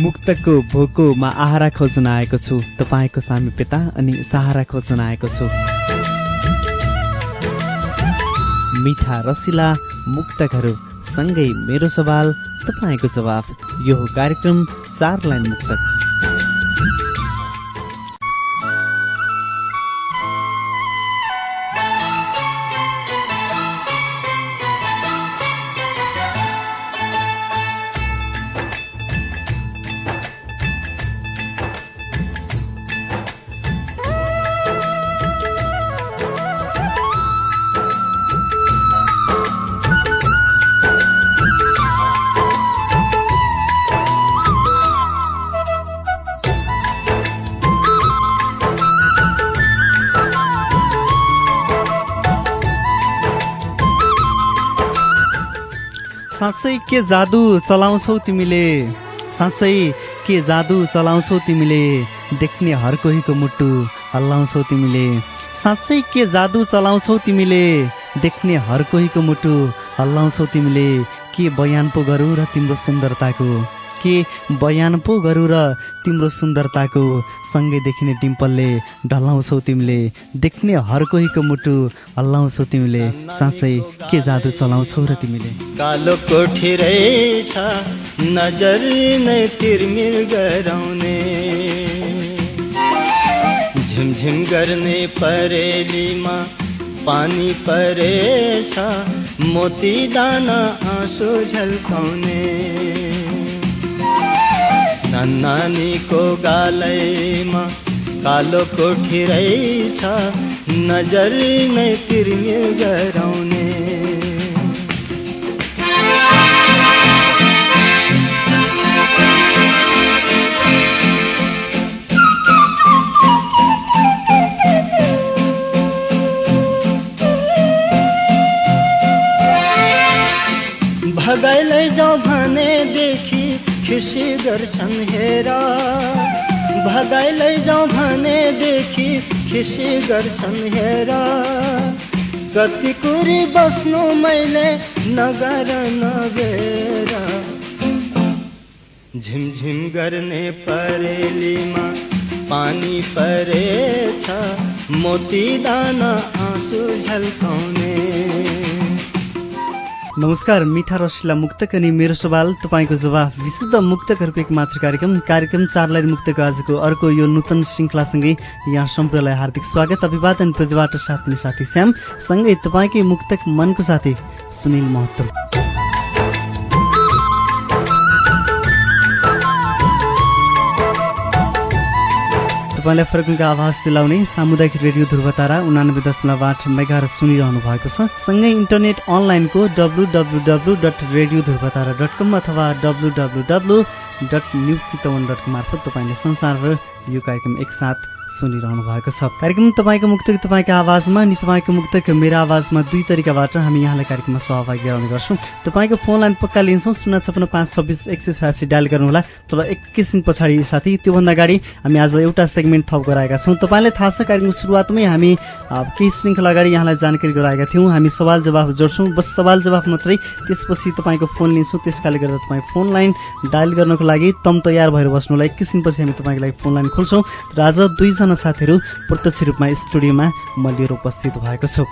मुक्तको भोकोमा आहारा खोज्न आएको छु। तपाईँको सामिप्यता अनि सहारा खोज्न आएको छु। मिठा रसिला मुक्तकहरू सँगै मेरो सवाल तपाईँको जवाफ। यो कार्यक्रम चार लाइन मुक्तक। साँच्चै के जादु चलाउँछौ तिमीले? साँच्चै के जादु चलाउँछौ तिमीले? देख्ने हर कोहीको मुटु हल्लाउँछौ तिमीले। साँच्चै के जादु चलाउँछौ तिमीले? देख्ने हर कोहीको मुटु हल्लाउँछौ तिमीले। के बयान पो गरौँ र तिम्रो सुन्दरताको? के बयान पो गरौँ र तिम्रो सुन्दरताको सँगै देखिने डिम्पलले ढल्लाउँछौ तिमीले। देख्ने हर कोहीको मुटु हल्लाउँछौ तिमीले। साँच्चै के जादु चलाउँछौ र तिमीले। कालो कोठी रहेछ नजर नै तिरमिर गराउने। झिमझिम गर्ने परेलीमा पानी परेछ मोती दाना आँसु झल्काउने। सन्नानीको गालैमा कालो कोठी रहेछ नजर नै तिरमिर गराउने खुसी गर्छन् हेर। भगाइलै जाउँ भनेदेखि खुसी गर्छन् हेर। कति कुरी बस्नु मैले नगर नबेर झिमझिम गर्ने परेलीमा पानी परेछ। मोती दाना आँसु झल्काउने। नमस्कार मिठा रसिला मुक्तक अनि मेरो सवाल तपाईँको जवाफ। विशुद्ध मुक्तकहरूको एक मात्र कार्यक्रम कार्यक्रम चार लाइन मुक्तको आजको अर्को यो नूतन श्रृङ्खलासँगै यहाँ सम्पूर्णलाई हार्दिक स्वागत अभिवादन प्रतिबाट साथ पनि साथी श्याम। सँगै तपाईँकै मुक्तक मनको साथी सुनिल महत्व तपाईँलाई फर्किङको आवाज दिलाउने सामुदायिक रेडियो ध्रुवतारा उनानब्बे दशमलव आठ मेगा सुनिरहनु भएको छ। सँगै इन्टरनेट अनलाइनको W W W dot radio Dhruvatara dot com अथवा W W W dot news Chitwan dot com मार्फत तपाईँले संसारभर यो कार्यक्रम एकसाथ सुनिरहनु भएको छ। कार्यक्रम तपाईँको मुक्तक तपाईँको आवाजमा अनि तपाईँको मुक्तक मेरो आवाजमा दुई तरिकाबाट हामी यहाँलाई कार्यक्रममा सहभागी गराउने गर्छौँ। तपाईँको फोन लाइन पक्का लिन्छौँ शून्य छपन्न पाँच छब्बिस एक सय छयासी डायल गर्नुहोला। तर एकैछिन पछाडि साथी त्योभन्दा अगाडि हामी आज एउटा सेगमेन्ट थप गराएका छौँ। तपाईँलाई थाहा छ कार्यक्रमको सुरुवातमै हामी केही श्रृङ्खला अगाडि यहाँलाई जानकारी गराएका थियौँ। हामी सवाल जवाफ जोड्छौँ। बस सवाल जवाफ मात्रै। त्यसपछि तपाईँको फोन लिन्छौँ। त्यस कारणले गर्दा तपाईँ फोन लाइन डायल गर्नको लागि तम तयार भएर बस्नु होला एकैछिनपछि हामी तपाईँको लागि फोन लाइन खोल्छौँ। र आज दुईजना साथीहरू प्रत्यक्ष रूपमा स्टुडियोमा म लिएर उपस्थित भएको छु।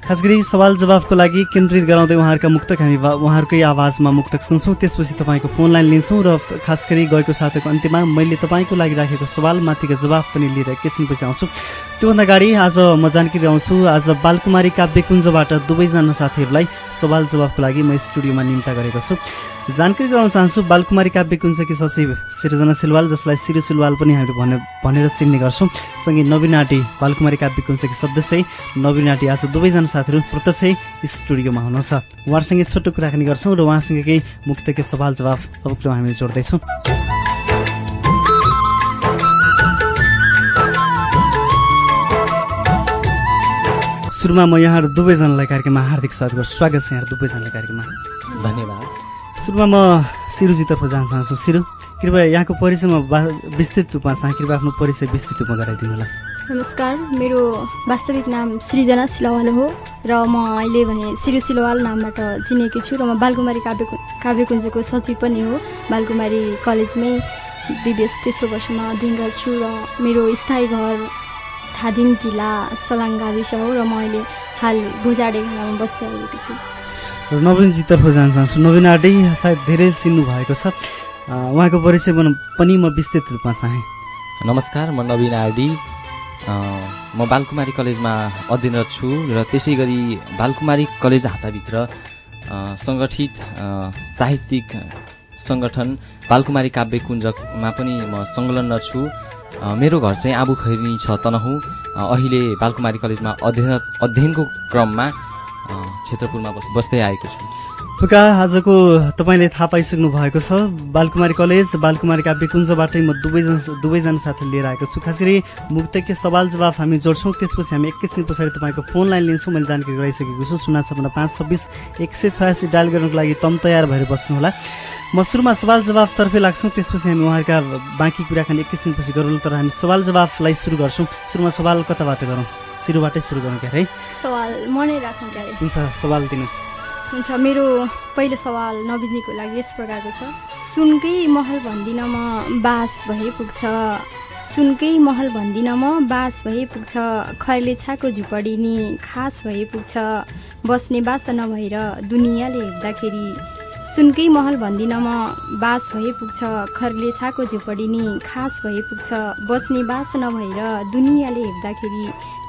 खास गरी सवाल जवाफको लागि केन्द्रित गराउँदै उहाँहरूका मुक्तक हामी उहाँहरूकै आवाजमा मुक्तक सुन्छौँ। त्यसपछि तपाईँको फोन लाइन लिन्छौँ र खास गरी गएको साथीको अन्त्यमा मैले तपाईँको लागि राखेको सवाल माथिको जवाफ पनि लिएर एकैछिनपछि आउँछु त्योभन्दा अगाडि आज म जानकारी आउँछु आज बालकुमारी काव्यकुञ्जबाट दुवैजना साथीहरूलाई सवाल जवाफको लागि म स्टुडियोमा निम्ता गरेको छु। जानकारी गराउन चाहन्छु बालकुमारी काव्यकुञ्जकी सचिव सिर्जना सिलवाल जसलाई सिरु सिलवाल पनि हामीले भने भनेर चिन्ने गर्छौँ। सँगै नवीन आटी बालकुमारी काव्यकुञ्जकी सदस्य नवीन आटी आज दुवैजना साथीहरू प्रत्यक्ष स्टुडियोमा हुनुहुन्छ। उहाँहरूसँगै छोटो कुराकानी गर्छौँ र उहाँसँग केही मुक्तकै सवाल जवाफ अब हामी जोड्दैछौँ। सुरुमा म यहाँहरू दुवैजनालाई कार्यक्रममा हार्दिक स्वागत गर्छु। स्वागत छ यहाँ दुवैजनालाई कार्यक्रममा। धन्यवाद। सुरुमा म सिरुजीतर्फ जान चाहन्छु। सिरु कृपया यहाँको परिचयमा विस्तृत रूपमा चाहिँ। कृपया आफ्नो परिचय विस्तृत रूपमा गराइदिनु होला। नमस्कार मेरो वास्तविक नाम सृजना सिलवाल हो र म अहिले भने सिरु सिलवाल नामबाट चिनेकी छु र म बालकुमारी काव्य काव्यकुञ्जको सचिव पनि हो। बालकुमारी कलेजमै बिबिएस तेस्रो वर्षमा अध्ययनरत छु र मेरो स्थायी घर धादिङ जिल्ला सलाङ गाविस हो र म अहिले हाल भुजाडे घरमा बस्दै छु। र नवीनजीतर्फ जान चाहन्छु। नवीन आडै सायद धेरै चिन्नु भएको छ। उहाँको परिचय पनि म विस्तृत रूपमा चाहेँ। नमस्कार म नवीन आरडी म बालकुमारी कलेजमा अध्ययनरत छु र त्यसै गरी बालकुमारी कलेज हाताभित्र सङ्गठित साहित्यिक सङ्गठन बालकुमारी काव्यकुञ्जमा पनि म संलग्न छु। मेरो घर चाहिँ आबु खैरी छ तनहुँ। अहिले बालकुमारी कलेजमा अध्ययन अध्ययनको क्रममा क्षेत्रपुरमा बस् बस्दै आएको छु। फुका आजको तपाईँले थाहा पाइसक्नु भएको छ बालकुमारी कलेज बालकुमारी काव्यकुञ्जबाटै म दुवैजना दुवैजना साथी लिएर आएको छु। खास गरी मुक्तकीय सवाल जवाफ हामी जोड्छौँ त्यसपछि हामी एकैछिन पछाडि तपाईँको फोन लाइन लिन्छौँ मैले जानकारी गराइसकेको छु। सुना छपन्न पाँच छब्बिस एक सय छयासी डायल गर्नको लागि तम तयार भएर बस्नुहोला। म सुरुमा सवाल जवाफतर्फै लाग्छौँ त्यसपछि हामी उहाँहरूका बाँकी कुराकानी एकैछिनपछि गरौँ तर हामी सवाल जवाफलाई सुरु गर्छौँ। सुरुमा सवाल कताबाट गरौँ? सुरुबाटै सुरु गरौँ क्या है? सवाल म नै राखौँ हुन्छ सवाल दिनुहोस्। हुन्छ मेरो पहिलो सवाल नबिजीको लागि यस प्रकारको छ। सुनकै महल भन्दिन म बास भए पुग्छ। सुनकै महल भन्दिन म बास भए पुग्छ। खैरले छाको झुपडी नि खास भए पुग्छ। बस्ने बास नभएर दुनियाँले हेर्दाखेरि सुनकै महल भन्दिन म बास भए पुग्छ। खरले छाको झुपडी नि खास भए पुग्छ। बस्ने बास नभएर दुनियाँले हेर्दाखेरि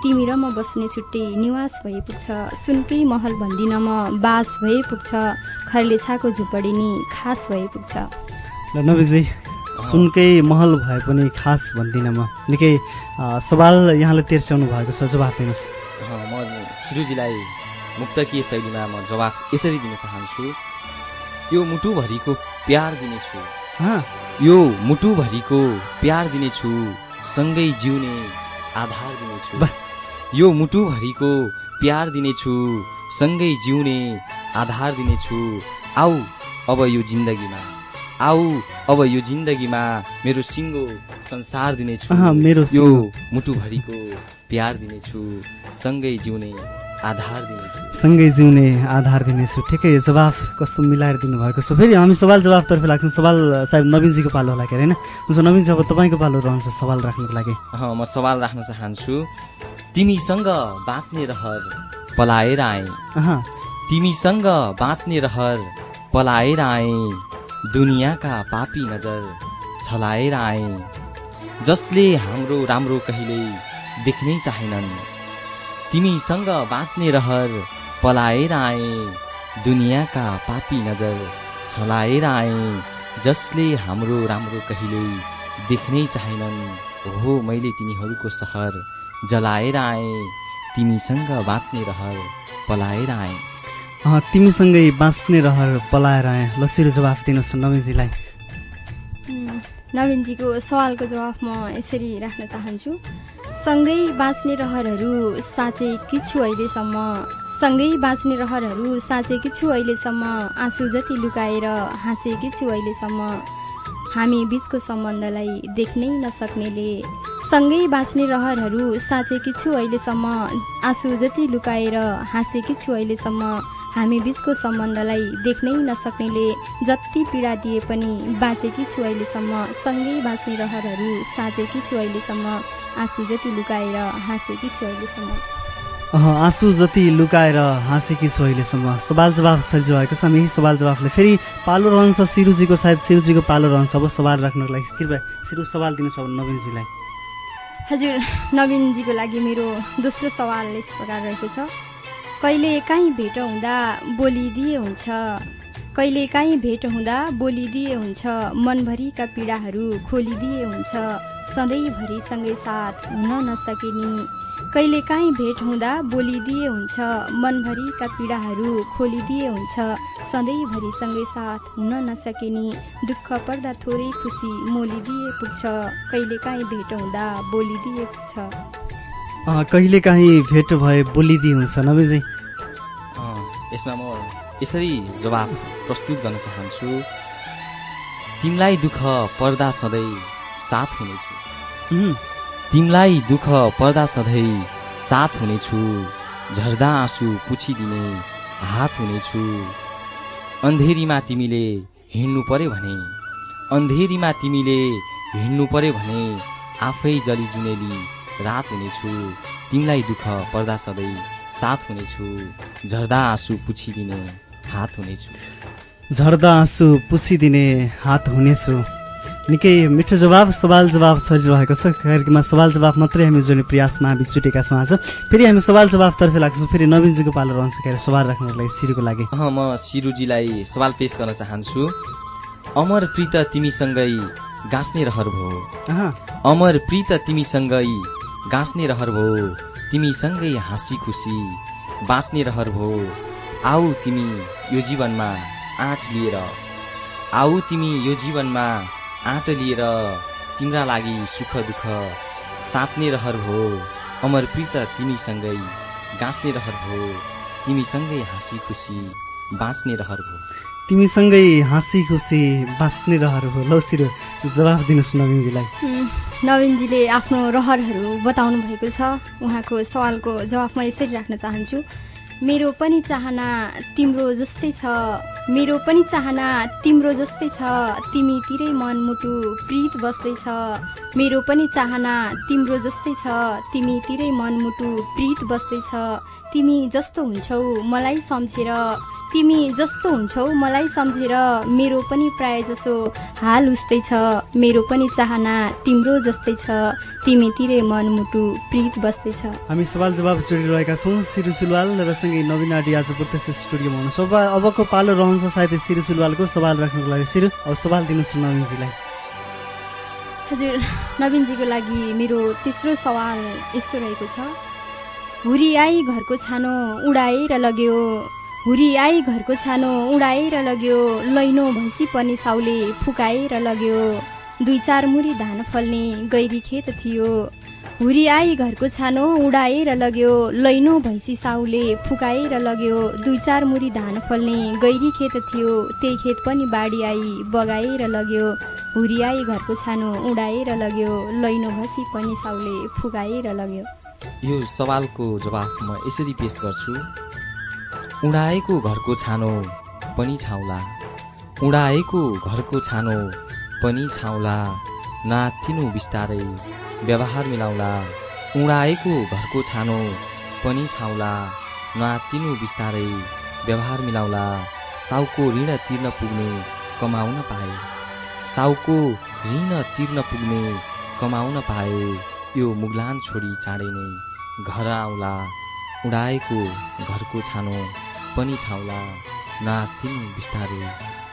तिमी र म बस्ने छुट्टै निवास भए पुग्छ। सुनकै महल भन्दिन म बास भए पुग्छ। खरले छाको झुपडी नि खास भए पुग्छ। ल नवीजी सुनकै महल भए पनि खास भन्दिनँ म। निकै सवाल यहाँले तेर्स्याउनु भएको छ जवाफ दिनुहोस्। म सिरुजीलाई मुक्तकीय शैलीमा म जवाफ यसरी दिन चाहन्छु। यो मुटुभरिको प्यार दिनेछु। यो मुटुभरिको प्यार दिनेछु। सँगै जिउने आधार दिनेछु। यो मुटुभरिको प्यार दिनेछु सँगै जिउने आधार दिनेछु। आऊ अब यो जिन्दगीमा आऊ अब यो जिन्दगीमा मेरो सिङ्गो संसार दिनेछु। मेरो यो मुटुभरिको प्यार दिनेछु सँगै जिउने आधार सँगै जिउने आधार दिनेछु। ठिकै जवाफ कस्तो मिलाएर दिनुभएको छ? फेरि हामी सवाल जवाफतर्फ लाग्छौँ। सवाल सायद नवीनजीको पालो होला कि होइन? हुन्छ नवीनजी अब तपाईँको पालो रहन्छ सवाल राख्नुको लागि। म सवाल राख्न चाहन्छु। तिमीसँग बाँच्ने रहर पलाएर आएँ। तिमीसँग बाँच्ने रहर पलाएर आएँ। दुनियाँका पापी नजर छलाएर आएँ। जसले हाम्रो राम्रो कहिल्यै देख्नै चाहेनन्। तिमीसँग बाँच्ने रहर पलाएर आएँ दुनियाँका पापी नजर छलाएर आएँ जसले हाम्रो राम्रो कहिल्यै देख्नै चाहेनन्। हो मैले तिनीहरूको सहर जलाएर आएँ तिमीसँग बाँच्ने रहर पलाएर आएँ तिमीसँगै बाँच्ने रहर पलाएर आएँ लसिरो जवाफ दिनुहोस् नवीनजीलाई। नवीनजीको सवालको जवाफ म यसरी राख्न चाहन्छु। सँगै बाँच्ने रहरहरू साँचेकी छु अहिलेसम्म सँगै बाँच्ने रहरहरू साँचेकी छु अहिलेसम्म आँसु जति लुकाएर हाँसेकी छु अहिलेसम्म हामी बिचको सम्बन्धलाई देख्नै नसक्नेले सँगै बाँच्ने रहरहरू साँचेकी छु अहिलेसम्म आँसु जति लुकाएर हाँसेकी छु अहिलेसम्म हामी बिचको सम्बन्धलाई देख्नै नसक्नेले जति पीडा दिए पनि बाँचेकी छु अहिलेसम्म सँगै बाँच्ने रहरहरू साँचेकी छु अहिलेसम्म। आँसु जति लुकाएर हाँसेकी छु अहिलेसम्म आँसु जति लुकाएर हाँसेकी छु अहिलेसम्म सवाल जवाफ चलिरहेको छ हामी। यही सवाल जवाफले फेरि पालो रहन्छ सिरुजीको सायद सिरुजीको पालो रहन्छ। अब सवाल राख्नको लागि कृपया सिरु सवाल दिनुहोस् अब नवीनजीलाई। हजुर नवीनजीको लागि मेरो दोस्रो सवाल यस प्रकार रहेको छ। कहिले काहीँ भेट हुँदा बोलिदिए हुन्छ। कहिले काहीँ भेट हुँदा बोलिदिए हुन्छ मनभरिका पीडाहरू खोलिदिए हुन्छ सधैँभरि सँगै साथ हुन नसकिने। कहिले काहीँ भेट हुँदा बोलिदिए हुन्छ मनभरिका पीडाहरू खोलिदिए हुन्छ सधैँभरि सँगै साथ हुन नसकिने। दुःख पर्दा थोरै खुसी मोलिदिए पुग्छ कहिले काहीँ भेट हुँदा बोलिदिए पुग्छ। कहिले काहीँ भेट भए बोलिदिए हुन्छ नबेजी। यसमा म यसरी जवाब प्रस्तुत गर्न चाहन्छु। तिमीलाई दुःख पर्दा सधैँ साथ हुनेछु। तिमीलाई दुःख पर्दा सधैँ साथ हुनेछु। झर्दा आँसु पुछिदिने हात हुनेछु। अन्धेरीमा तिमीले हिँड्नु पर्यो भने अन्धेरीमा तिमीले हिँड्नु पर्यो भने आफै जली जुनेली रात हुनेछु। तिमीलाई दुःख पर्दा सधैँ साथ हुनेछु। झर्दा आँसु पुछिदिने हात हुनेछु। झर्दा आँसु पुछिदिने हात हुनेछु। निकै मिठो जवाब सवाल जवाब चलिरहेको छ। कार्यक्रममा सवाल जवाब मात्रै हामी जोड्ने प्रयासमा हामी छुटेका छौँ आज फेरि हामी सवाल जवाबतर्फ लाग्छौँ। फेरि नवीनजीको पालो रहन्छ क्या सवाल राख्नको लागि सिरुको लागि। म सिरुजीलाई सवाल पेश गर्न चाहन्छु। अमर प्रीत तिमीसँगै गाँस्ने रहर भयो अमर प्रीत तिमीसँगै गाँस्ने रहर भयो तिमीसँगै हाँसी खुसी बाँच्ने रहर भयो आऊ तिमी यो जीवनमा आँट लिएर आऊ तिमी यो जीवनमा आँट लिएर तिम्रा लागि सुख दुःख साँच्ने रहर हो। अमर प्रीत तिमीसँगै गाँच्ने रहर हो। तिमीसँगै हाँसी खुसी बाँच्ने रहर हो। तिमीसँगै हाँसी खुसी बाँच्ने रहर हो। लौ सिरो जवाफ दिनुहोस् नवीनजीलाई। नवीनजीले आफ्नो रहरहरू बताउनु भएको छ। उहाँको सवालको जवाफ म यसरी राख्न चाहन्छु। मेरो पनि चाहना तिम्रो जस्तै छ। मेरो पनि चाहना तिम्रो जस्तै छ। तिमीतिरै मनमुटु प्रीत बस्दैछ। मेरो पनि चाहना तिम्रो जस्तै छ। तिमीतिरै मनमुटु प्रीत बस्दैछ। तिमी जस्तो हुन्छौ मलाई सम्झेर। तिमी जस्तो हुन्छौ मलाई सम्झेर मेरो पनि प्राय जसो हाल उस्तै छ। मेरो पनि चाहना तिम्रो जस्तै छ। तिमीतिरै मनमुटु प्रीत बस्दैछ हामी सवाल जवाब जोडिरहेका छौँ। सिरु सुलवाल र सँगै नवीन आदि आज प्रत्यक्ष स्टुडियोमा हुनु सभा अबको पालो रहन्छ सायद सिरु सुलवालको सवाल राख्नको लागि। सिरु अब सवाल दिनुहोस् नवीनजीलाई। हजुर नवीनजीको लागि मेरो तेस्रो सवाल यस्तो रहेको छ। हुरी आई घरको छानो उडाएर लग्यो हुरी आई घरको छानो उडाएर लग्यो। लैनो भैँसी पनि साउले फुकाएर लग्यो। दुई चार मुरी धान फल्ने गैरी खेत थियो। हुरी आई घरको छानो उडाएर लग्यो। लैनो भैँसी साउले फुकाएर लग्यो। दुई चार मुरी धान फल्ने गैरी खेत थियो। त्यही खेत पनि बाढी आई बगाएर लग्यो। हुरी आई घरको छानो उडाएर लग्यो। लैनो भैँसी पनि साउले फुकाएर लग्यो। यो सवालको जवाफ म यसरी पेश गर्छु। उडाएको घरको छानो पनि छाउला। उडाएको घरको छानो पनि छाउला। नातिनु बिस्तारै व्यवहार मिलाउला। उडाएको घरको छानो पनि छाउला। नातिनु बिस्तारै व्यवहार मिलाउला। साउको ऋण तिर्न पुग्ने कमाउन पाए। साउको ऋण तिर्न पुग्ने कमाउन पाए। यो मुगलान छोडी चाँडै नै घर आउला। उडाएको घरको छानो पनि छाउला। नातिन बिस्तारै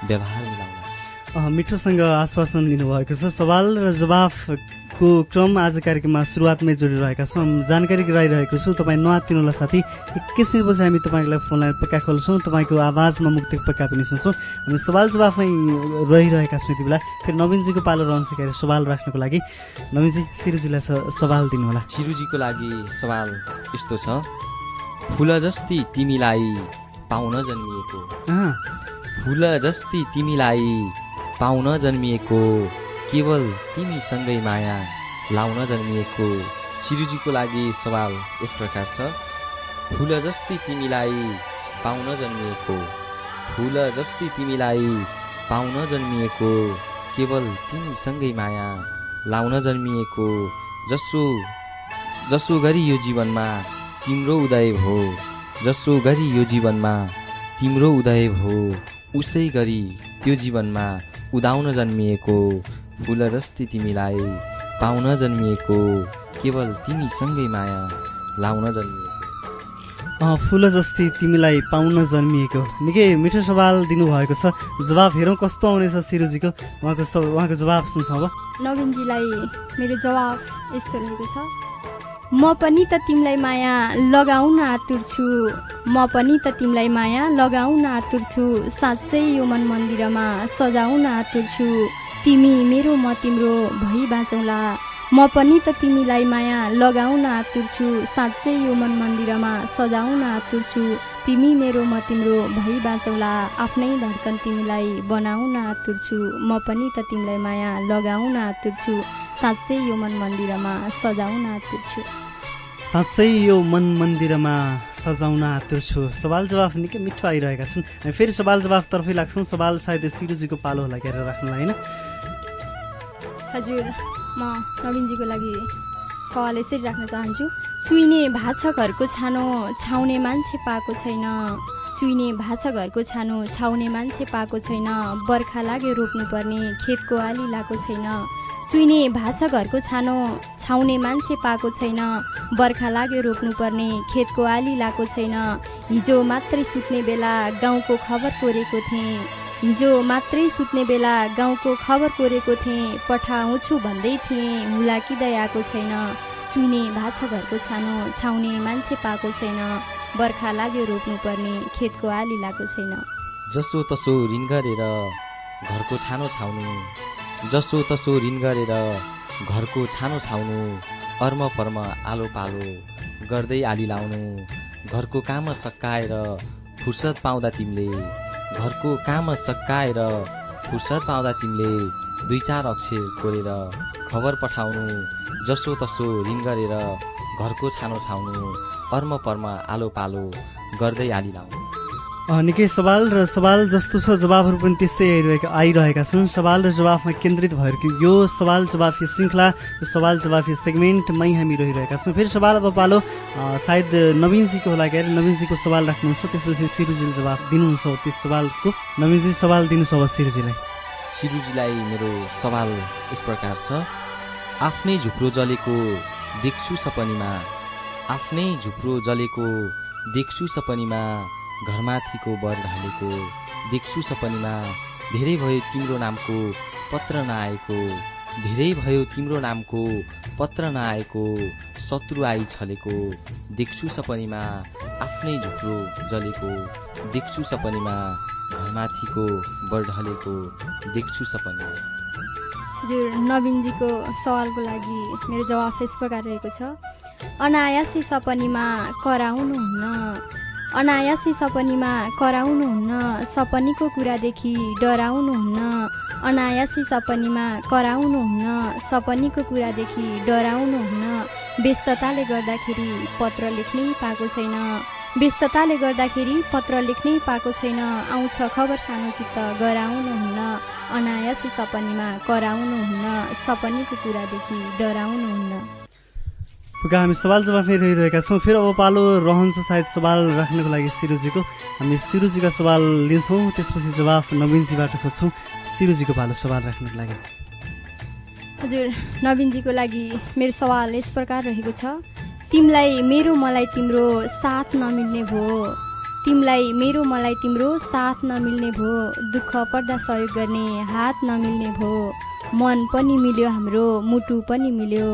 व्यवहार मिलाउला। मिठोसँग आश्वासन दिनुभएको छ। सवाल र जवाफको क्रम आज कार्यक्रममा सुरुवातमै जोडिरहेका छौँ। जानकारी गराइरहेको छु। तपाईँ नआत्तिनुहोला साथी एकैछिनपछि हामी तपाईँलाई फोनलाई पक्का खोल्छौँ। तपाईँको आवाजमा मुक्ति पक्का पनि सुन्छौँ। हामी सवाल जवाफमै रहिरहेका छौँ यति बेला। फेरि नवीनजीको पालो रहन्छ के सवाल राख्नको लागि नवीनजी सिरुजीलाई सवाल दिनुहोला। सिरुजीको लागि सवाल यस्तो छ। फुल जस्ती तिमीलाई पाउन जन्मिएको। फुल जस्ती तिमीलाई पाउन जन्मिएको केवल तिमीसँगै माया लाउन जन्मिएको सिरुजीको लागि सवाल यस प्रकार छ। फुल जस्ती तिमीलाई पाउन जन्मिएको फुल जस्ती तिमीलाई पाउन जन्मिएको केवल तिमीसँगै माया लाउन जन्मिएको जसो जसो गरी यो जीवनमा तिम्रो उदय भयो जसो गरी यो जीवनमा तिम्रो उदय भो उसै गरी त्यो जीवनमा उदाउन जन्मिएको फुल जस्ती तिमीलाई पाउन जन्मिएको केवल तिमीसँगै माया लाउन जन्मिएको। फुल जस्ती तिमीलाई पाउन जन्मिएको। निकै मिठो सवाल दिनुभएको छ। जवाब हेरौँ कस्तो आउनेछ सिरुजीको उहाँको उहाँको जवाब सुन्छौँ अब। नवीनजीलाई मेरो जवाब यस्तो रहेको छ। म पनि त तिमीलाई माया लगाउन आतुर छु। म पनि त तिमीलाई माया लगाउन आतुर छु। साँच्चै यो मन मन्दिरमा सजाउन आतुर छु। तिमी मेरो म तिम्रो भइ बाँचौँला। म पनि त तिमीलाई माया लगाउन आतुर छु। साँच्चै यो मन मन्दिरमा सजाउन आतुर छु। तिमी मेरो म तिम्रो भइ बाँचौला। आफ्नै धड्कन तिमीलाई बनाउन आतुर छु। म पनि त तिमीलाई माया लगाउन आतुर छु। साँच्चै यो मन मन्दिरमा सजाउन आतुर छु। साँच्चै यो मन मन्दिरमा सजाउन आतुर छु सवाल जवाफ निकै मिठो आइरहेका छन्। हामी फेरि सवाल जवाफतर्फै लाग्छौँ। सवाल सायद सिरुजीको पालो होला घेरेर राख्नुलाई होइन? हजुर म नवीनजीको लागि सवाल यसरी राख्न चाहन्छु। चुइने घरको छानो छाउने मान्छे पाएको छैन। चुइने घरको छानो छाउने मान्छे पाएको छैन। बर्खा लाग्यो रोप्नुपर्ने खेतको आली लाएको छैन। चुइने भाषा घरको छानो छाउने मान्छे पाएको छैन। बर्खा लाग्यो रोप्नुपर्ने खेतको आली लाएको छैन। हिजो मात्रै सुत्ने बेला गाउँको खबर कोरेको थिएँ। हिजो मात्रै सुत्ने बेला गाउँको खबर कोरेको थिएँ। पठाउँछु भन्दै थिएँ हुलाकिँदै आएको छैन। चुइने भाषा घरको छानो छाउने मान्छे पाएको छैन। बर्खा लाग्यो रोप्नुपर्ने खेतको आली लाएको छैन। जसो तसो ऋण गरेर घरको छानो छाउनु। जसो तसो ऋण गरेर घरको छानो छाउनु अर्म पर्म आलो पालो गर्दै आली लाउनु घरको काम सकाएर फुर्सद पाउँदा तिमीले घरको काम सकाएर फुर्सद पाउँदा तिमीले दुई चार अक्षर कोरेर खबर पठाउनु जसो तसो ऋण गरेर घरको छानो छाउनु पर्म पर्म आलो पालो गर्दै आली लाउनु। निकै सवाल र सवाल जस्तो छ जवाबहरू पनि त्यस्तै आइरहेका आइरहेका छन्। सवाल र जवाफमा केन्द्रित भएको यो सवाल जवाफ श्रृङ्खला यो सवाल जवाफ सेगमेन्टमै हामी रहिरहेका छौँ। फेरि सवाल अब पालो सायद नवीनजीको होला क्या? नवीनजीको सवाल राख्नुहुन्छ त्यसपछि सिरुजीले जवाफ दिनुहुन्छ त्यो सवालको। नवीनजी सवाल दिनुहोस् अब सिरुजीलाई। सिरुजीलाई मेरो सवाल यस प्रकार छ। आफ्नै झुप्रो जलेको देख्छु सपनीमा आफ्नै झुप्रो जलेको देख्छु सपनीमा घरमाथिको बर ढालेको देख्छु सपनीमा धेरै भयो तिम्रो नामको पत्र नआएको धेरै भयो तिम्रो नामको पत्र नआएको शत्रु आई छलेको देख्छु सपनीमा आफ्नै झुप्रो जलेको देख्छु सपनीमा घरमाथिको बर ढलेको देख्छु सपनीमा। हजुर नवीनजीको सवालको लागि मेरो जवाफ यस प्रकार रहेको छ। अनायासी सपनीमा कराउनुहुन्न। अनायासी सपनीमा कराउनुहुन्न। सपनीको कुरादेखि डराउनुहुन्न। अनायासी सपनीमा कराउनुहुन्न। सपनीको कुरादेखि डराउनुहुन्न। व्यस्तताले गर्दाखेरि पत्र लेख्नै पाएको छैन। व्यस्तताले गर्दाखेरि पत्र लेख्नै पाएको छैन। आउँछ खबर सानो चित्त गराउनुहुन्न। अनायासी सपनीमा कराउनुहुन्न। सपनीको कुरादेखि डराउनुहुन्न। हामी सवाल जवाफ नै रहिरहेका छौँ। फेरि अब पालो रहन्छ सायद सवाल राख्नको लागि सिरुजीको। हामी सिरुजीका सवाल लिन्छौँ त्यसपछि जवाफ नवीनजीबाट खोज्छौँ। सिरुजीको पालो सवाल राख्नको लागि। हजुर नवीनजीको लागि मेरो सवाल यस प्रकार रहेको छ। तिमीलाई मेरो मलाई तिम्रो साथ नमिल्ने भयो तिमीलाई मेरो मलाई तिम्रो साथ नमिल्ने भयो दुःख पर्दा सहयोग गर्ने हात नमिल्ने भयो मन पनि मिल्यो हाम्रो मुटु पनि मिल्यो।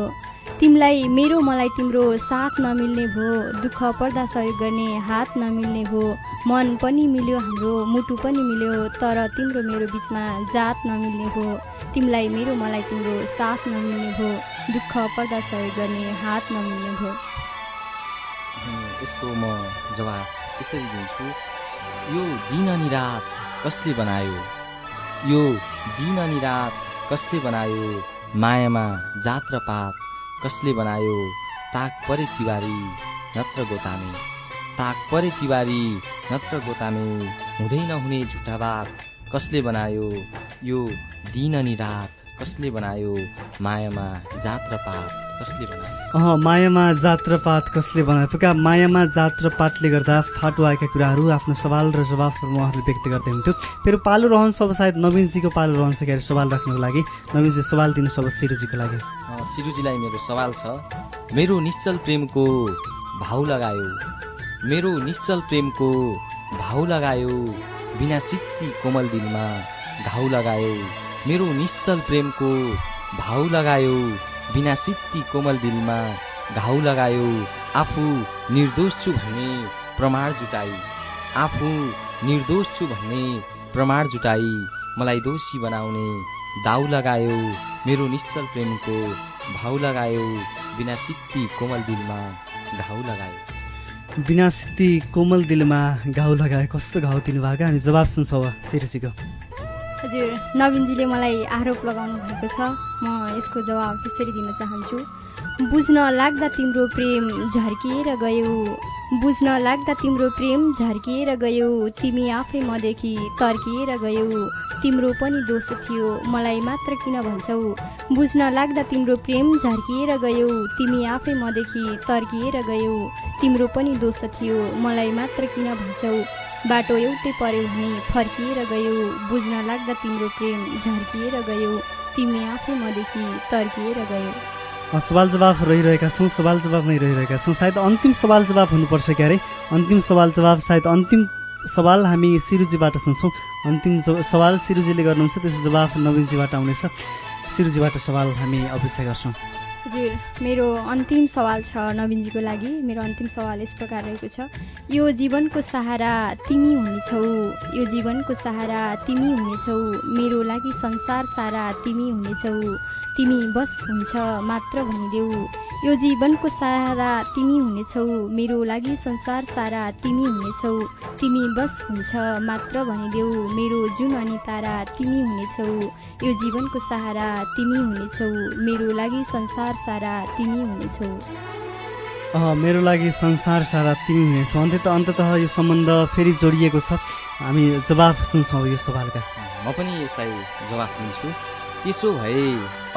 तिमीलाई मेरो मलाई तिम्रो साथ नमिल्ने भयो दुःख पर्दा सहयोग गर्ने हात नमिल्ने भयो मन पनि मिल्यो हाम्रो मुटु पनि मिल्यो तर तिम्रो मेरो बिचमा जात नमिल्ने भयो तिमीलाई मेरो मलाई तिम्रो साथ नमिल्ने भयो दुःख पर्दा सहयोग गर्ने हात नमिल्ने भयो यसको म जवाब यसरी दिन्छु। यो दिन अनि रात कसले बनायो? यो दिन अनि रात कसले बनायो? मायामा जात र पात कसले बनायो? ताक परे तिवारी नत्र गोतामे। ताक परे तिवारी नत्र गोतामे। हुँदै नहुने झुटा बात कसले बनायो? यो दिन अनि रात कसले बनायो? मायामा जात र पात। कसले बनायो? मायामा जात्रपात कसले बनायो? पुका मायामा जात्रपातले गर्दा फाटो आएका कुराहरू आफ्नो सवाल र जवाफहरू उहाँहरूले व्यक्त गर्दै हुन्थ्यो फेरि पालो रहन्छ अब सायद नवीनजीको पालो रहन्छ क्यारे सवाल राख्नुको लागि नवीनजी सवाल दिनुहोस् अब सिरुजीको लागि। सिरुजीलाई मेरो सवाल छ। मेरो निश्चल प्रेमको भाउ लगायो। मेरो निश्चल प्रेमको भाउ लगायो। बिना सित्ती कोमल दिलमा घाउ लगायो। मेरो निश्चल प्रेमको भाउ लगायो। बिना सित्ती कोमल दिलमा घाउ लगायो। आफू निर्दोष छु भन्ने प्रमाण जुटाई। आफू निर्दोष छु भन्ने प्रमाण जुटाई। मलाई दोषी बनाउने दाउ लगायो। मेरो निश्चल प्रेमको भाउ लगायो। बिना सित्ती कोमल दिलमा घाउ लगायो। बिना सित्ती कोमल दिलमा घाउ लगायो। कस्तो घाउ दिनुभएको? हामी जवाब सुन्छौँ सिरजीको हजुर नवीनजीले मलाई आरोप लगाउनु भएको छ। म यसको जवाब यसरी दिन चाहन्छु। बुझ्न लाग्दा तिम्रो प्रेम झर्किएर गयो। बुझ्न लाग्दा तिम्रो प्रेम झर्किएर गयो। तिमी आफै मदेखि तर्किएर गयो। तिम्रो पनि दोष थियो मलाई मात्र किन भन्छौ? बुझ्न लाग्दा तिम्रो प्रेम झर्किएर गयो। तिमी आफै मदेखि तर्किएर गयो। तिम्रो पनि दोष थियो मलाई मात्र किन भन्छौ? बाटो एउटै पर्यो भने फर्किएर गयो बुझ्न लाग्दा तिम्रो प्रेम झर्किएर गयो तिमी आफै मदेखि तर्किएर गयो। सवाल जवाफ रहिरहेका छौँ सवाल जवाफमै रहिरहेका छौँ। सायद अन्तिम सवाल जवाफ हुनुपर्छ क्यारे? अन्तिम सवाल जवाफ सायद अन्तिम सवाल हामी सिरुजीबाट सुन्छौँ। अन्तिम सवाल सिरुजीले गर्नुहुन्छ त्यसको जवाफ नवीनजीबाट आउनेछ। सिरुजीबाट सवाल हामी अपेक्षा गर्छौँ। हजुर मेरो अन्तिम सवाल छ नवीनजीको लागि। मेरो अन्तिम सवाल यस प्रकार रहेको छ। यो जीवनको सहारा तिमी हुनेछौ। यो जीवनको सहारा तिमी हुनेछौ। मेरो लागि संसार सारा तिमी हुनेछौ। तिमी बस हुन्छ मात्र भनिदेऊ। यो जीवनको सहारा तिमी हुनेछौ। मेरो लागि संसार सारा तिमी हुनेछौ। तिमी बस हुन्छ मात्र भनिदेऊ। मेरो जुन अनि तारा तिमी हुनेछौ। यो जीवनको सहारा तिमी हुनेछौ। मेरो लागि संसार सारा तिमी हुनेछौ। मेरो लागि संसार सारा तिमी हुनेछौ। अन्त अन्तत यो सम्बन्ध फेरि जोडिएको छ। हामी जवाफ सुन्छौँ यो सवालका। म पनि यसलाई जवाफ दिन्छु। त्यसो भए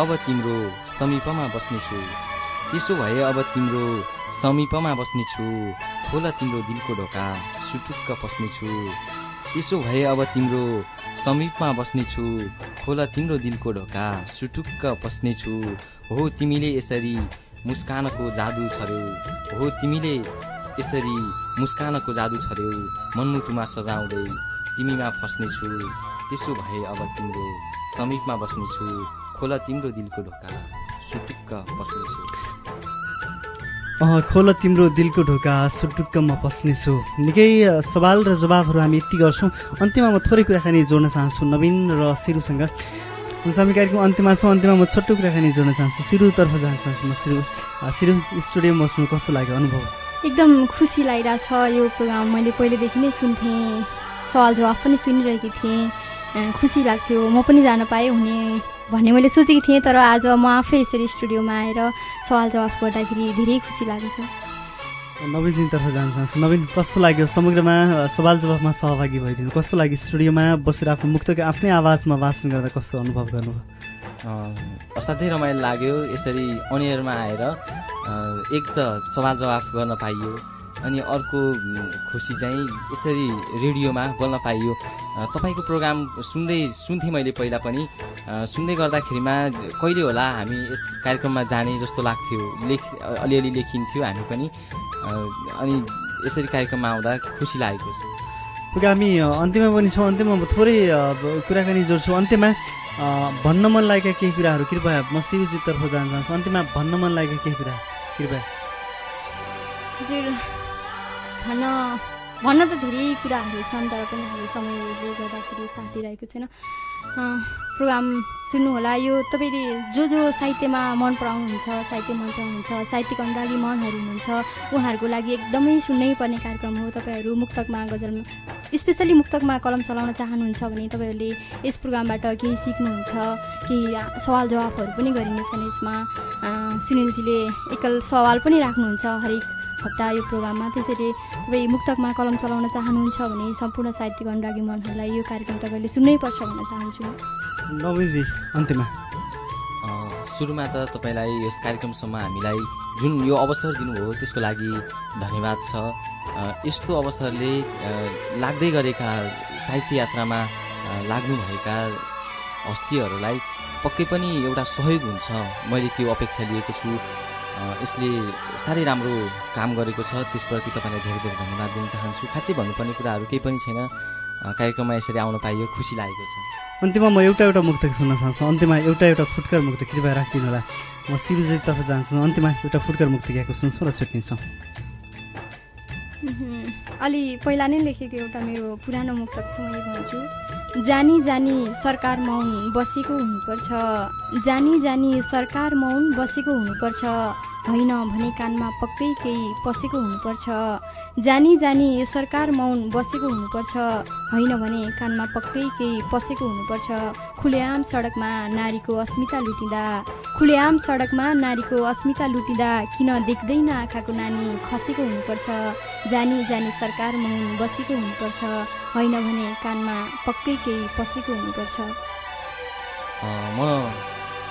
अब तिम्रो समीपमा बस्नेछु। त्यसो भए अब तिम्रो समीपमा बस्नेछु। खोल तिम्रो दिलको ढोका सुटुक्क पस्नेछु। त्यसो भए अब तिम्रो समीपमा बस्नेछु। खोल तिम्रो दिलको ढोका सुटुक्क पस्नेछु। हो तिमीले यसरी मुस्कानको जादु छर्यौ। हो तिमीले यसरी मुस्कानको जादु छर्यौ। मनमुटुमा सजाउँदै तिमीमा फस्नेछु। त्यसो भए अब तिम्रो समीपमा बस्नेछु खोल तिम्रो दिलको ढोका। सुटुक्क बस्नेछु खोल तिम्रो दिलको ढोका सुटुक्क म पस्नेछु निकै सवाल र जवाबहरू हामी यति गर्छौँ। अन्त्यमा म थोरै कुराकानी जोड्न चाहन्छु नवीन र सिरुसँग। हामी कार्यक्रम अन्त्यमा छौँ। अन्त्यमा म छोटो कुराकानी जोड्न चाहन्छु। सिरुतर्फ जान चाहन्छु म सिरु। सिरु स्टुडियोमा बस्नु कस्तो लाग्यो अनुभव? एकदम खुसी लागिरहेछ यो प्रोग्राम। मैले पहिलेदेखि नै सुन्थेँ। सवाल जवाफ पनि सुनिरहेकी थिएँ। खुसी लाग्थ्यो। म पनि जान पाएँ हुने भन्ने मैले सोचेकी थिएँ तर आज म आफै यसरी स्टुडियोमा आएर सवाल जवाफ गर्दाखेरि धेरै खुसी लागेको छ। नवीनजीतर्फ जान चाहन्छु। नवीन कस्तो लाग्यो? समग्रमा सवाल जवाफमा सहभागी भइदिनु। कस्तो लाग्यो स्टुडियोमा? बसेर आफ्नो मुक्तको आफ्नै आवाजमा भाषण गर्दा कस्तो अनुभव गर्नुभयो? असाध्यै रमाइलो लाग्यो। यसरी अनियरमा आएर एक त सवाल जवाफ गर्न पाइयो। अनि अर्को खुसी चाहिँ यसरी रेडियोमा बोल्न पाइयो। तपाईँको प्रोग्राम सुन्दै सुन्थेँ मैले पहिला पनि। सुन्दै गर्दाखेरिमा कहिले होला हामी यस कार्यक्रममा जाने जस्तो लाग्थ्यो? लेख अलिअलि लेखिन्थ्यो हामी पनि। अनि यसरी कार्यक्रममा आउँदा खुसी लागेको छ। हामी अन्त्यमा पनि छौँ। अन्त्यमा म थोरै कुराकानी जोड्छु। अन्त्यमा भन्न मन लागेका केही कुराहरू कृपया म शिवजीतर्फ जान चाहन्छु। अन्त्यमा भन्न मन लागेका केही कुरा कृपया। हजुर। भन्न भन्न त धेरै कुराहरू छन् तर पनि अब समयले गर्दाखेरि साथ दिइरहेको छैन। प्रोग्राम सुन्नुहोला। यो तपाईँले जो जो साहित्यमा मन पराउनुहुन्छ साहित्य मन पराउनुहुन्छ साहित्यिक अनुरागी मनहरू हुनुहुन्छ उहाँहरूको लागि एकदमै सुन्नै पर्ने कार्यक्रम हो। तपाईँहरू मुक्तकमा गजलमा स्पेसली मुक्तकमा कलम चलाउन चाहनुहुन्छ भने तपाईँहरूले यस प्रोग्रामबाट केही सिक्नुहुन्छ केही सवाल जवाफहरू पनि गरिनेछन् यसमा। सुनिलजीले एकल सवाल पनि राख्नुहुन्छ हरेक हप्ता यो प्रोग्राममा त्यसैले तपाईँ मुक्तकमा कलम चलाउन चाहनुहुन्छ भने सम्पूर्ण साहित्यिक अनुरागी मनहरूलाई यो कार्यक्रम तपाईँले सुन्नै पर्छ भन्न चाहन्छु। नवीजी अन्त्यमा। सुरुमा त तपाईँलाई यस कार्यक्रमसम्म हामीलाई जुन यो अवसर दिनुभयो त्यसको लागि धन्यवाद छ। यस्तो अवसरले लाग्दै गरेका साहित्य यात्रामा लाग्नुभएका हस्तीहरूलाई पक्कै पनि एउटा सहयोग हुन्छ। मैले त्यो अपेक्षा लिएको छु। यसले साह्रै राम्रो काम गरेको छ। त्यसप्रति तपाईँलाई धेरै धेरै धन्यवाद दिन चाहन्छु। खासै भन्नुपर्ने कुराहरू केही पनि छैन। कार्यक्रममा यसरी आउन पाइयो खुसी लागेको छ। अन्त्यमा म एउटा एउटा मुक्त सुन्न चाहन्छु। अन्त्यमा एउटा एउटा फुटकर मुक्त कृपया राखिदिनु होला। म सिरुजीतर्फ जान्छु। अन्त्यमा एउटा फुटकर मुक्त गएको सुन्छौँ र छुट्नेछौँ अलि पहिला नै लेखेको एउटा मेरो पुरानो मुक्तक छ म भन्छु। जानी जानी सरकार मौन बसेको हुनुपर्छ। जानी जानी सरकार मौन बसेको हुनुपर्छ। होइन भने कानमा पक्कै केही पसेको हुनुपर्छ। जानी जानी सरकार मौन बसेको हुनुपर्छ। होइन भने कानमा पक्कै केही पसेको हुनुपर्छ। खुलेआम सडकमा नारीको अस्मिता लुटिँदा खुलेआम सडकमा नारीको अस्मिता लुटिँदा किन देख्दैन आँखाको नानी खसेको हुनुपर्छ? जानी जानी सरकार मौन बसेको हुनुपर्छ। होइन भने कानमा पक्कै केही पसेको हुनुपर्छ। म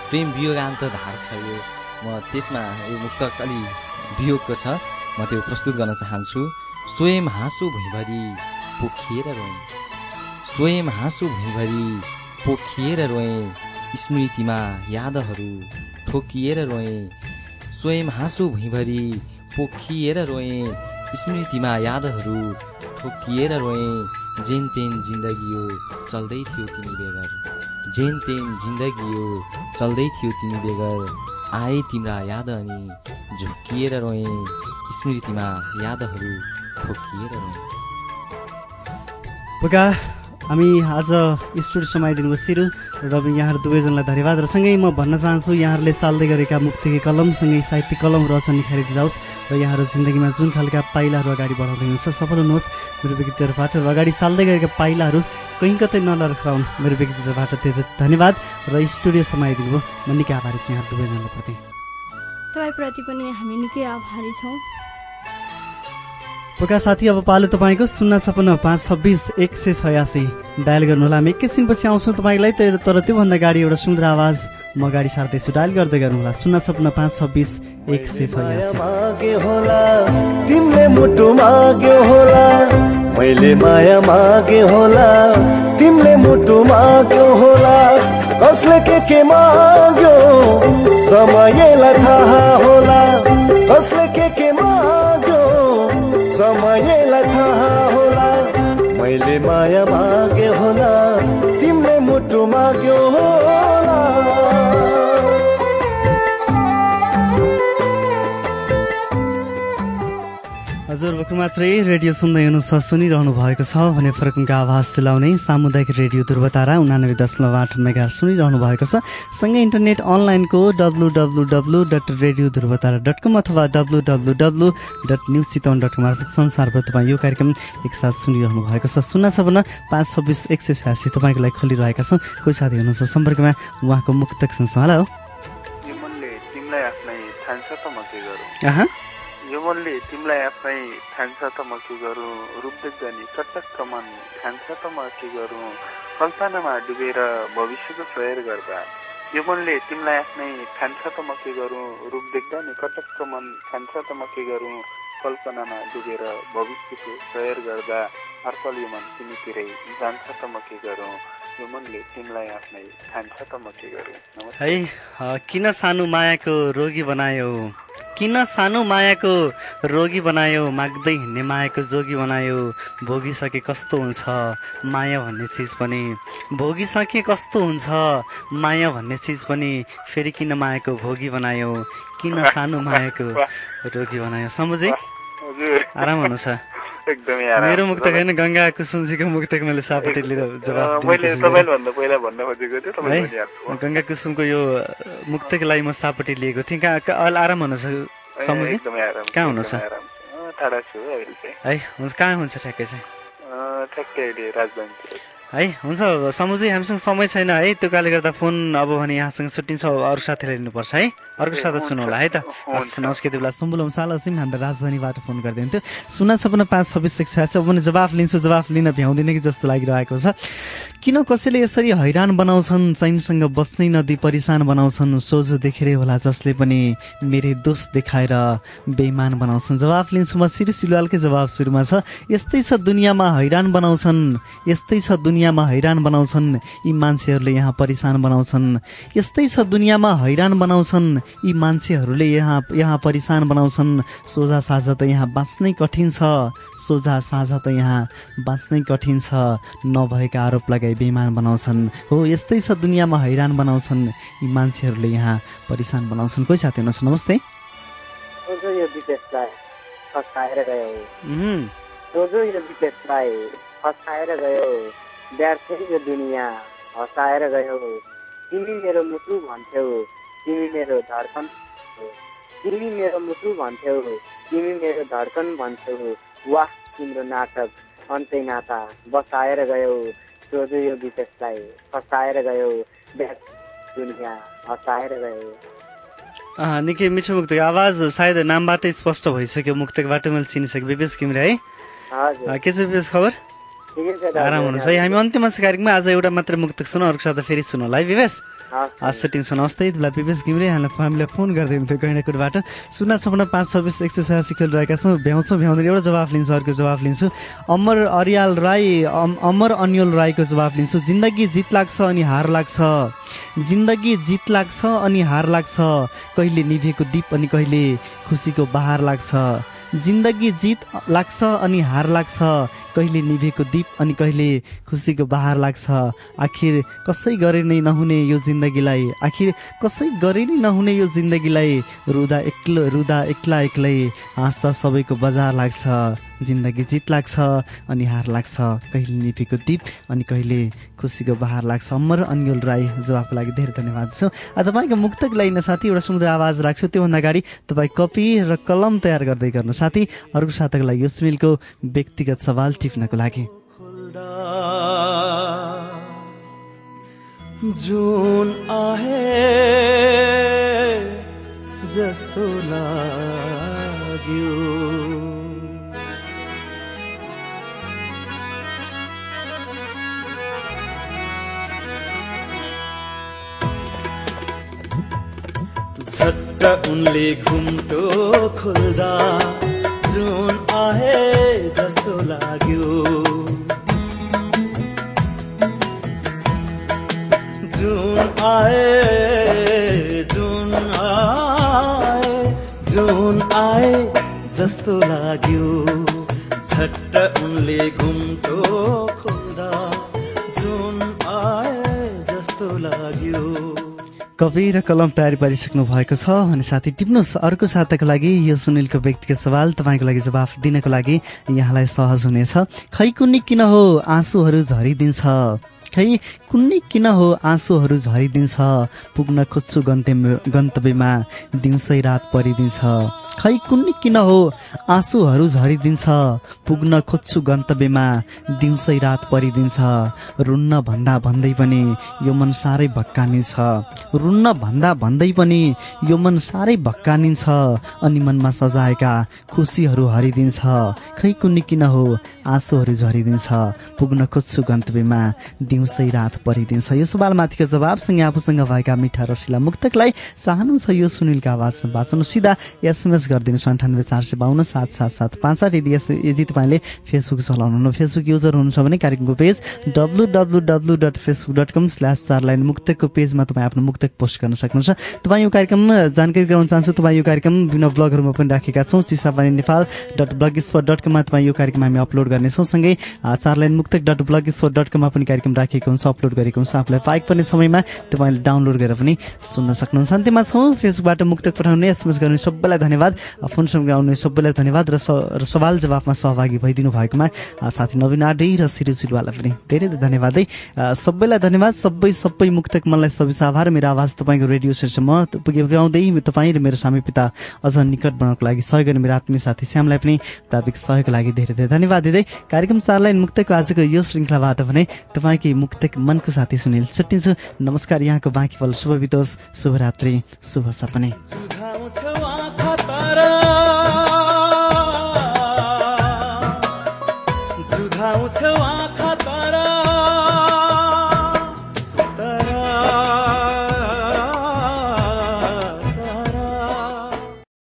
प्रेम वियोगान्त धार छ यो। म त्यसमा यो मुक्तक अलि वियोगको छ म त्यो प्रस्तुत गर्न चाहन्छु। स्वयं हाँसो भुइँभरि पोखिएर रोएँ। स्वयं हाँसो भुइँभरि पोखिएर रोएँ। स्मृतिमा यादहरू ठोकिएर रोएँ। स्वयं हाँसो भुइँभरि पोखिएर रोएँ। स्मृतिमा यादहरू ठोकिएर रोएँ। जेन तेन जिन्दगी यो चल्दै थियो तिमी बेगर। जेन तेन जिन्दगी यो चल्दै थियो तिमी बेगर। आए तिम्रा याद अनि झुक्किएर रोएँ स्मृतिमा यादहरू ठोकिएर रोएँ पुगा हामी आज स्टुडियो समाइदिनुको सिरु र यहाँहरू दुवैजनालाई धन्यवाद र सँगै म भन्न चाहन्छु यहाँहरूले चाल्दै गरेका मुक्तिकी कलमसँगै साहित्यिक कलम रचना निखारिँदै जाओस् र यहाँहरू जिन्दगीमा जुन खालका पाइलाहरू अगाडि बढाउँदै हुनुहुन्छ सफल हुनुहोस् मेरो व्यक्तित्वबाट र अगाडि चाल्दै गरेका पाइलाहरू कहीँ कतै नलर्खाउनु मेरो व्यक्तित्वबाट त्यो धन्यवाद। र स्टुडियो समाइदिनु भयो म निकै आभारी छु यहाँ दुवैजनालाई प्रति तपाईँप्रति पनि हामी निकै आभारी छौँ। पोका साथी अब पालो तपाईँको शून्य छपन्न पाँच छब्बिस एक सय छयासी। डायल गर्नुहोला। हामी एकैछिनपछि आउँछौँ तपाईँलाई तर त्योभन्दा गाडी एउटा सुन्दर आवाज म गाडी सार्दैछु। डायल गर्दै गर्नुहोला। शून्य छपन्न पाँच छब्बिस एक सय छयासी। मुटु माग्यो होला। मैले माया मागे होला। तिमीले मुटु माग्यो होला। कसले के के माग्यो? समयलाई थाहा होला। भर्खर मात्रै रेडियो सुन्दै हुनुहुन्छ सुनिरहनु भएको छ भने फरकुङको आवाज दिलाउने सामुदायिक रेडियो ध्रुवतारा उनानब्बे दशमलव आठ मेगा सुनिरहनु भएको छ। सँगै इन्टरनेट अनलाइनको W W W dot radio Dhruvatara dot com अथवा W W W dot news Chitwan dot com मार्फत संसारभर तपाईँ यो कार्यक्रम एकसाथ सुनिरहनु भएको छ। शून्य छपन्न पाँच छब्बिस एक सय छयासी तपाईँको लागि खोलिरहेका छौँ। कोही साथी हुनुहुन्छ सम्पर्कमा उहाँको मुक्तक सुन्छौँ हेलो। यो मनले तिमीलाई आफ्नै ठान्छ त म के गरौँ रूप देख्दा नि चटक्क मन ठान्छ त म के गरौँ कल्पनामा डुबेर भविष्यको सयर गर्दा। यो मनले तिमीलाई आफ्नै ठान्छ त म के गरौँ रूप देख्दा नि कटक्क मन ठान्छ त म के गरौँ। कल्पनामा डुबेर भविष्यको सयर गर्दा हर्पल यो मन तिमीतिरै जान्छ त म के गरौँ यो मनले तिमीलाई आफ्नै ठान्छ त म के गरौँ है किन सानो मायाको रोगी बनायो किन सानो मायाको रोगी बनायो माग्दै हिँड्ने मायाको जोगी बनायो भोगिसके कस्तो हुन्छ माया भन्ने चिज पनि भोगिसके कस्तो हुन्छ माया भन्ने चिज पनि फेरि किन मायाको भोगी बनायो किन सानो मायाको रोगी बनायो? सम्झे? आराम हुनु छ मेरो मुक्त होइन गङ्गा कुसुमजीको मुक्तक मैले सापट्टि लिएर जवाब गङ्गा कुसुमको यो मुक्तको लागि म सापट्टि लिएको थिएँ। कहाँ अहिले आराम हुनु छ समुजी कहाँ हुनु छ है हुन्छ कहाँ हुन्छ ठ्याक्कै चाहिँ। है हुन्छ समुजी हामीसँग समय छैन है त्यो कारणले गर्दा फोन अब भने यहाँसँग छुट्टिन्छ अरू साथीलाई लिनुपर्छ है। अर्को साथ सुनौ होला है त। हस् नमस्कार बेला सुम्बुल साल हाम्रो राजधानीबाट फोन गर्दै हुन्थ्यो सुना छपन्न पाँच छब्बिस एक छ अब भने जवाफ लिन्छु जवाफ लिन भ्याउँदैन कि जस्तो लागिरहेको छ। किन कसैले यसरी हैरान बनाउँछन् चैनसँग बस्नै नदी परिसान बनाउँछन् सोझो देखेरै होला जसले पनि मेरै दोष देखाएर बेइमान बनाउँछन्। जवाफ लिन्छु म सिरु सिलवालकै जवाब सुरुमा छ। यस्तै छ दुनियाँमा हैरान बनाउँछन् यस्तै छ दुनियाँमा हैरान बनाउँछन् यी मान्छेहरूले यहाँ परिसान बनाउँछन्। यस्तै छ दुनियाँमा हैरान बनाउँछन् यी मान्छेहरूले यहाँ यहाँ परिसान बनाउँछन्। सोझा साझा त यहाँ बाँच्नै कठिन छ सोझा साझा त यहाँ बाँच्नै कठिन छ। नभएका आरोप मान्छेलाई बेमान बनाउँछन्। हो यस्तै छ दुनियाँमा हैरान बनाउँछन् यी मान्छेहरूले यहाँ परिसान बनाउँछन्। कोही साथी हुनुहोस् नमस्ते। फसाएर गयो। व्यर्थै यो दुनियाँ हँसाएर गयो। तिमी मेरो मुटु भन्थ्यौ तिमी मेरो धड्कन तिमी मेरो मुटु भन्थ्यौ तिमी मेरो धड्कन भन्थ्यौ। वाह तिम्रो नाटक अन्तै नाता बसाएर गयो सोझो यो विशेषलाई फसाएर गयो दुनियाँ हँसाएर गयो। निकै मिठो मुक्तक आवाज सायद नामबाटै स्पष्ट भइसक्यो मुक्तकबाट मैले चिनिसकेँ। विवेश घिमिरे है? के छ विवेश खबर? आराम हुनुहुन्छ है। हामी अन्त्यमा कार्यक्रममा आज एउटा मात्रै मुक्तक सुनौ अर्को साथ फेरि सुनौ। है विवेश सेटिङ सुनाउँछ यति बेला विवेश घिमिरे हामीलाई हामीलाई फोन गर्दै हुन्थ्यो गैँडाकोटबाट। शून्य छपन्न पाँच छब्बिस एक सय छयासी खेलिरहेका छौँ। भ्याउँछौँ भ्याउँदैन एउटा जवाफ लिन्छु अर्को जवाफ लिन्छु। अमर अरियाल राई अमर अन्यल राईको जवाफ लिन्छु। जिन्दगी जित लाग्छ अनि हार लाग्छ। जिन्दगी जित लाग्छ अनि हार लाग्छ। कहिले निभेको दीप अनि कहिले खुसीको बहार लाग्छ। जिन्दगी जित लाग्छ अनि हार लाग्छ। कहिले निभेको दीप अनि कहिले खुसीको बहार लाग्छ। आखिर कसै गरे नै नहुने यो जिन्दगीलाई? आखिर कसै गरे नै नहुने यो जिन्दगीलाई? रुदा एक्लो रुदा एक्ला एक्लै हाँस्दा सबैको बजार लाग्छ। जिन्दगी जित लाग्छ अनि हार लाग्छ। कहिले निभेको दीप अनि कहिले खुसीको बहार लाग्छ। अमर अन्यल राई जवाबको लागि धेरै धन्यवाद छु। तपाईँको मुक्तक लाइन साथी एउटा सुन्दर आवाज राख्छु। त्योभन्दा अगाडि तपाईँ कपी र कलम तयार गर्दै गर्नु साथी। अर्को साथीको लागि यो सुनिलको व्यक्तिगत सवाल टिप्नको लागि। जुन आहे जस्तो लाग्यो। झट्ट उनले घुम्टो खोल्दा जुन आए जस्तो लाग्यो। जुन आए जुन आए जुन आए जस्तो लाग्यो। झट्ट उनले घुम्टो खोल्दा जुन आए जस्तो लाग्यो। कवि र कलम तयारी पारिसक्नु भएको छ अनि साथी टिप्नुहोस् अर्को साताको लागि यो सुनिलको व्यक्तिगत सवाल तपाईँको लागि जवाफ दिनको लागि यहाँलाई सहज हुनेछ। खै कुनै किन हो? आँसुहरू झरिदिन्छ। खै कुनै किन हो आँसुहरू झरिदिन्छ? पुग्न खोज्छु गन्तव्य गन्तव्यमा दिउँसै रात परिदिन्छ। खै कुनै किन हो आँसुहरू झरिदिन्छ? पुग्न खोज्छु गन्तव्यमा दिउँसै रात परिदिन्छ। रुन्न भन्दा भन्दै पनि यो मन साह्रै भक्कानिन्छ। रुन्न भन्दा भन्दै पनि यो मन साह्रै भक्कानिन्छ। अनि मनमा सजाएका खुसीहरू हरिदिन्छ। खै कुनै किन हो आँसुहरू झरिदिन्छ? पुग्न खोज्छु गन्तव्यमा दिउँसै रात परिदिन्छ यो सवालमाथिको जवाबसँगै आफूसँग भएका मिठा रसिला मुक्तकलाई चाहनु छ यो सुनिलका आवाज भाषण सिधा एसएमएस गरिदिनुहोस् अन्ठानब्बे चार सय बाहन्न सात सात सात पाँच आठ यदि यदि तपाईँले फेसबुक चलाउनु फेसबुक युजर हुनुहुन्छ भने कार्यक्रमको page W W W dot Facebook dot com slash चार लाइन मुक्तकको पेजमा तपाईँ आफ्नो मुक्तक पोस्ट गर्न सक्नुहुन्छ। तपाईँ यो कार्यक्रममा जानकारी गराउन चाहन्छु तपाईँ यो कार्यक्रम विभिन्न ब्लगहरूमा पनि राखेका छौँ। Chisapani Nepal dot blogspot dot कममा तपाईँ यो कार्यक्रम हामी अपलोड गर्नेछौँ। सँगै चार लाइन मुक्तक डट ब्लग स्पोर्ट डट कममा पनि कार्यक्रम राखेको हुन्छ अपलोड गरेको हुन्छ। आफूलाई पाइक पर्ने समयमा तपाईँले डाउनलोड गरेर पनि सुन्न सक्नुहुन्छ। अन्त्यमा छौँ फेसबुकबाट मुक्तक पठाउने एसएमएस गर्ने सबैलाई धन्यवाद। फोनसँग आउने सबैलाई धन्यवाद र सवाल जवाफमा सहभागी भइदिनु भएकोमा साथी नवीन आडे र सिरु सिरुवालाई पनि धेरै धेरै धन्यवाद है। सबैलाई धन्यवाद। सबै सबै मुक्तक मनलाई सबै आभार। मेरो आवाज तपाईँको रेडियो सेटसम्म पुग्याउँदै तपाईँ र मेरो सामी पिता अझ निकट बनाउनको लागि सहयोग गर्ने मेरो आत्मीय साथी श्यामलाई पनि प्राविधिक सहयोगको लागि धेरै धेरै धन्यवाद दिँदै। कार्यक्रम चार लाइन मुक्तको आजको यो श्रृङ्खलाबाट भने तपाईँकै मुक्तक मनको साथी सुनिल छुट्टिन्छु। नमस्कार यहाँको बाँकी पल शुभ बितोस् शुभरात्रि शुभ सपने।